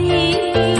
Hari